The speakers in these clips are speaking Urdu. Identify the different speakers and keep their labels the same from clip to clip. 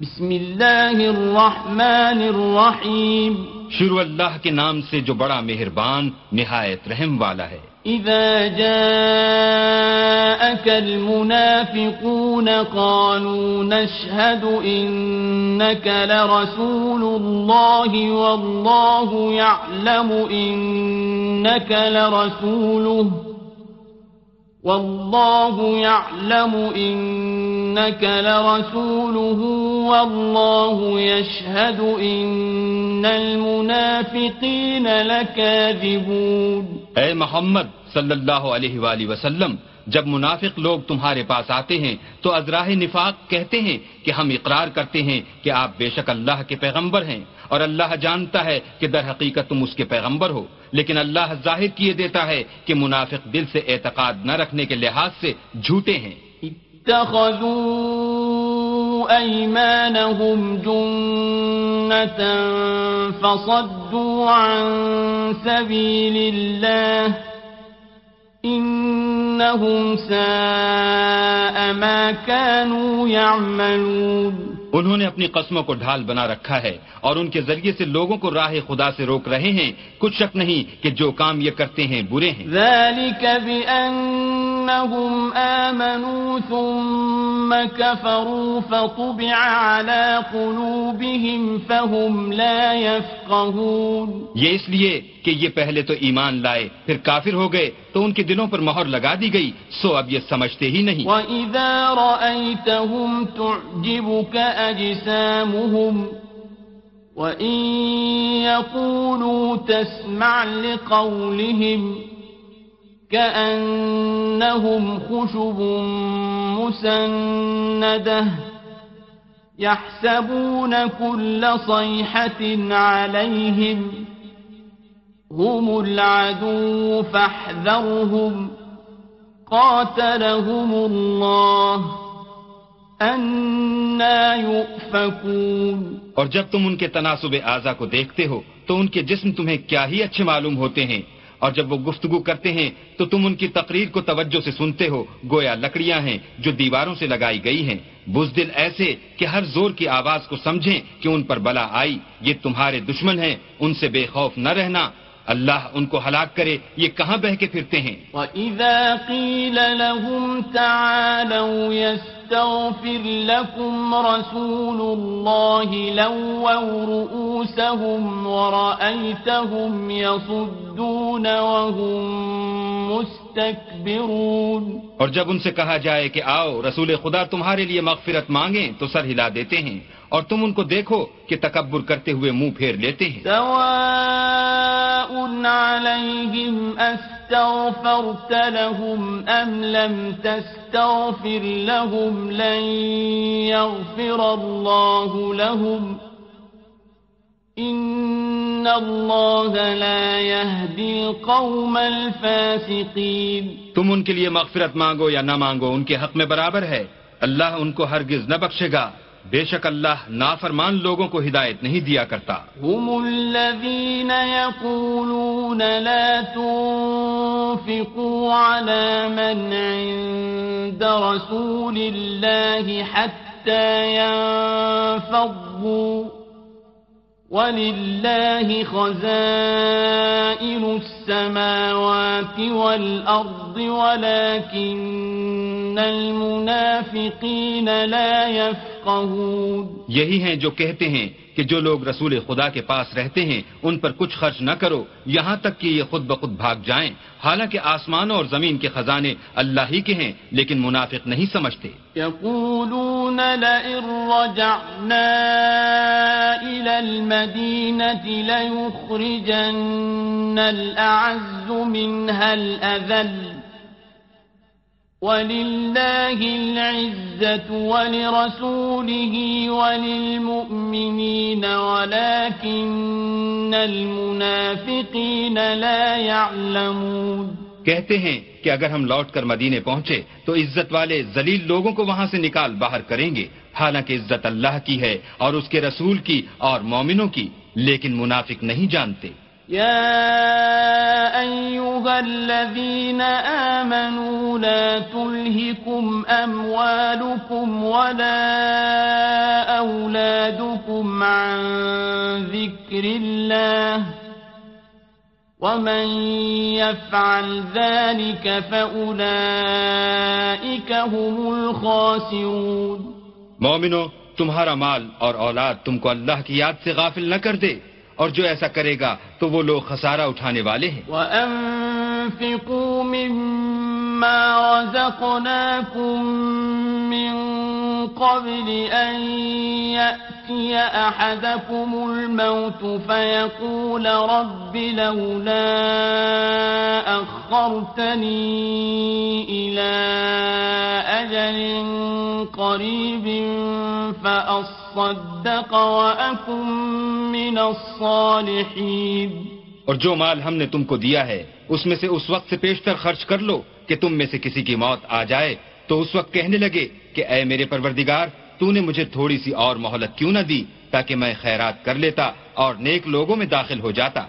Speaker 1: بسم اللہ الرحمن الرحیم
Speaker 2: شروع اللہ کے نام سے جو بڑا مہربان نہایت رحم والا ہے
Speaker 1: اذا جاءك المنافقون قالوا نشهد انك لرسول الله والله يعلم انك لرسوله والله يعلم انك محمد
Speaker 2: صلی اللہ علیہ وسلم جب منافق لوگ تمہارے پاس آتے ہیں تو ازراہ نفاق کہتے ہیں کہ ہم اقرار کرتے ہیں کہ آپ بے شک اللہ کے پیغمبر ہیں اور اللہ جانتا ہے کہ در حقیقت تم اس کے پیغمبر ہو لیکن اللہ ظاہر کیے دیتا ہے کہ منافق دل سے اعتقاد نہ رکھنے کے لحاظ سے جھوٹے ہیں
Speaker 1: اتخذوا أيمانهم جنة فصدوا عن سبيل الله انہم
Speaker 2: ساء
Speaker 1: ما كانوا
Speaker 2: يعملون انہوں نے اپنی قسموں کو ڈھال بنا رکھا ہے اور ان کے ذریعے سے لوگوں کو راہ خدا سے روک رہے ہیں کچھ شک نہیں کہ جو کام یہ کرتے ہیں برے ہیں
Speaker 1: ذلك بأنهم آمنوا ثم كفروا فطبع على قلوبهم فهم لا يفقهون
Speaker 2: یہ اس لیے کہ یہ پہلے تو ایمان لائے پھر کافر ہو گئے تو ان کے دلوں پر مہر لگا دی گئی سو اب یہ سمجھتے ہی نہیں
Speaker 1: وَإِذَا رَأَيْتَهُمْ تُعْجِبُكَ أَجْسَامُهُمْ وَإِن يَقُولُوا تَسْمَعْ لِقَوْلِهِمْ خوشبو مسنگ یہ سب نل فوہتی نال هم العدو فاحذرهم قاتلهم الله
Speaker 2: يؤفكون اور جب تم ان کے تناسب اعضا کو دیکھتے ہو تو ان کے جسم تمہیں کیا ہی اچھے معلوم ہوتے ہیں اور جب وہ گفتگو کرتے ہیں تو تم ان کی تقریر کو توجہ سے سنتے ہو گویا لکڑیاں ہیں جو دیواروں سے لگائی گئی ہیں بزدل ایسے کہ ہر زور کی آواز کو سمجھیں کہ ان پر بلا آئی یہ تمہارے دشمن ہیں ان سے بے خوف نہ رہنا اللہ ان کو ہلاک کرے یہ کہاں بہ کے پھرتے ہیں
Speaker 1: وَإِذَا قِيلَ لَهُمْ تَعَالَوْ يَسْتَ يستغفر لكم رسول الله لووا رؤوسهم ورأيتهم يصدون وهم مستكبرون
Speaker 2: اور جب ان سے کہا جائے کہ آؤ رسول خدا تمہارے لیے مغفرت مانگیں تو سر ہلا دیتے ہیں اور تم ان کو دیکھو کہ تکبر کرتے ہوئے منہ پھیر لیتے ہیں
Speaker 1: استغفرت لهم ام لم تستغفر تستغفر لهم لن يغفر الله لهم إن الله لا يهدي القوم الفاسقين
Speaker 2: تم ان کے لیے مغفرت مانگو یا نہ مانگو ان کے حق میں برابر ہے اللہ ان کو ہرگز نہ بخشے گا بے شک اللہ نافرمان لوگوں کو ہدایت نہیں دیا کرتا
Speaker 1: هم الذين يقولون لا تون تنفقوا على من عند رسول الله حتى ينفضوا ولله خزائن السماوات والأرض ولكن
Speaker 2: یہی ہیں جو کہتے ہیں کہ جو لوگ رسول خدا کے پاس رہتے ہیں ان پر کچھ خرچ نہ کرو یہاں تک کہ یہ خود بخود بھاگ جائیں حالانکہ آسمان اور زمین کے خزانے اللہ ہی کے ہیں لیکن منافق نہیں سمجھتے
Speaker 1: کہتے
Speaker 2: ہیں کہ اگر ہم لوٹ کر مدینے پہنچے تو عزت والے ذلیل لوگوں کو وہاں سے نکال باہر کریں گے حالانکہ عزت اللہ کی ہے اور اس کے رسول کی اور مومنوں کی لیکن منافق نہیں جانتے
Speaker 1: يا أيها الذين آمنوا لا تلهكم أموالكم ولا أولادكم عن ذكر الله ومن يفعل ذلك فأولئك هم الخاسرون
Speaker 2: مؤمنوا تمہارا مال اور اولاد تم کو اللہ کی یاد سے غافل نہ کر دے اور جو ایسا کرے گا تو وہ لوگ خسارہ اٹھانے والے ہیں
Speaker 1: وَأَنفِقُوا مِمَّا رَزَقْنَاكُم مِّن قَبْلِ أَن يَأْتِيَ أَحَدَكُمُ الْمَوْتُ فَيَقُولَ رَبِّ لَوْلَا أَخَّرْتَنِي إِلَى أَجَلٍ قَرِيبٍ فَأَصْرِ
Speaker 2: وصدق من الصالحين اور جو مال ہم نے تم کو دیا ہے اس میں سے اس وقت سے پیشتر خرچ کر لو کہ تم میں سے کسی کی موت آ جائے تو اس وقت کہنے لگے کہ اے میرے پروردگار تو نے مجھے تھوڑی سی اور مہلت کیوں نہ دی تاکہ میں خیرات کر لیتا اور نیک لوگوں میں داخل ہو جاتا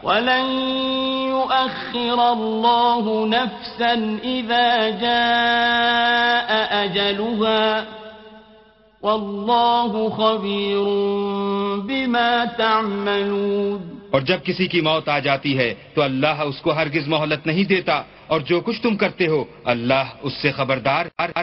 Speaker 1: اور
Speaker 2: جب کسی کی موت آ جاتی ہے تو اللہ اس کو ہرگز مہلت نہیں دیتا اور جو کچھ تم کرتے ہو اللہ اس سے خبردار